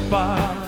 goodbye.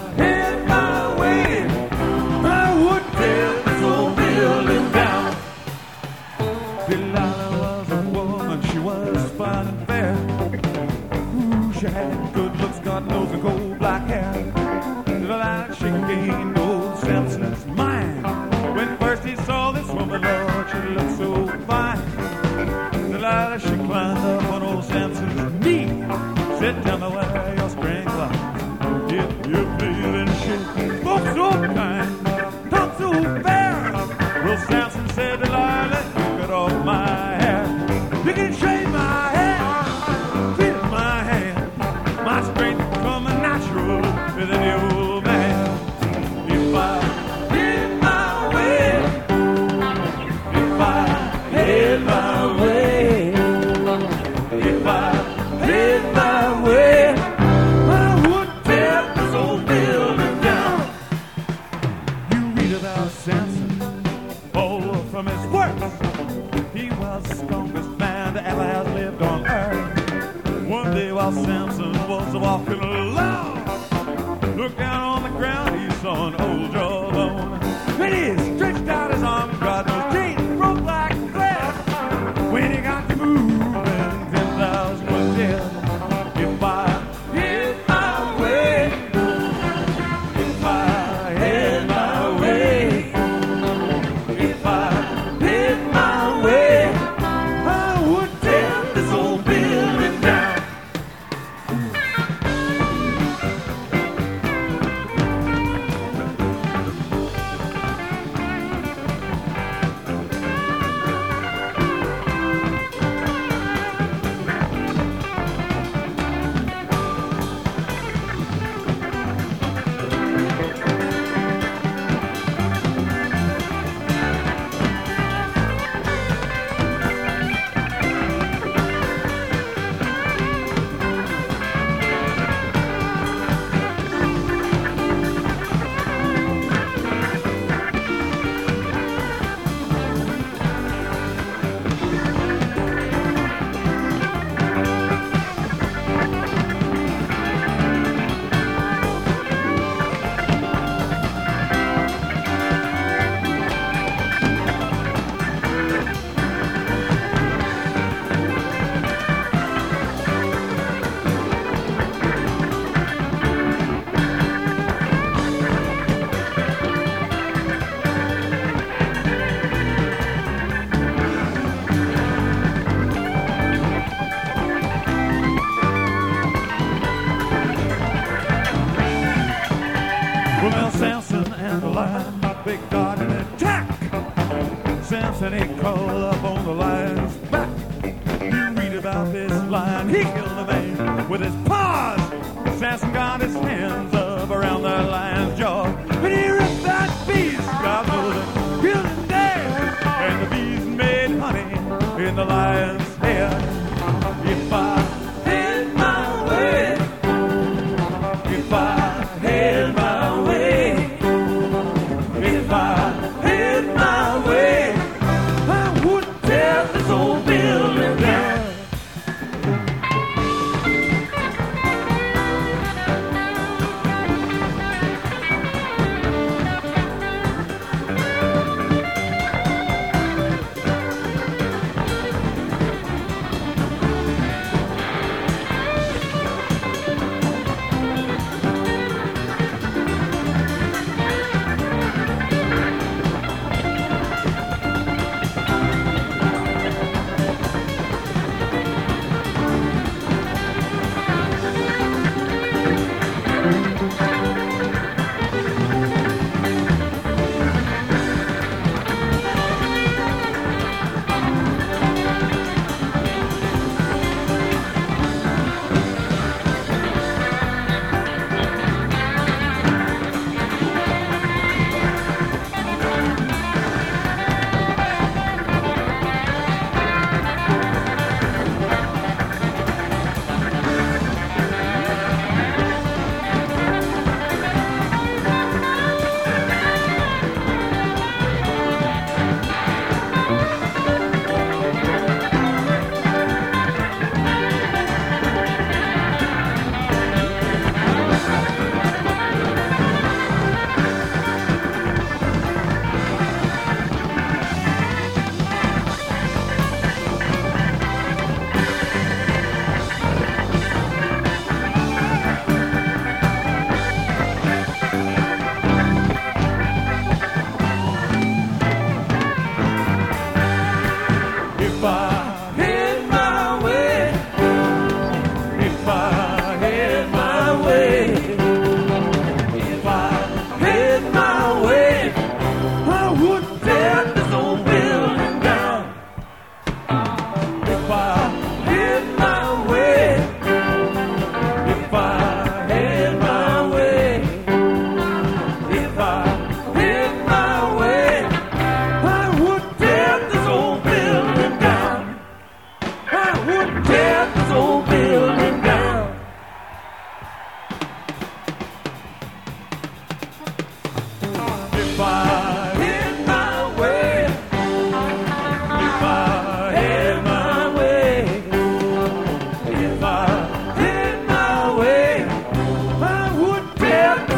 little snaps and said, while Samson was walking about this lion. He killed a man with his paws. Samson got his hands up around the line.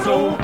So.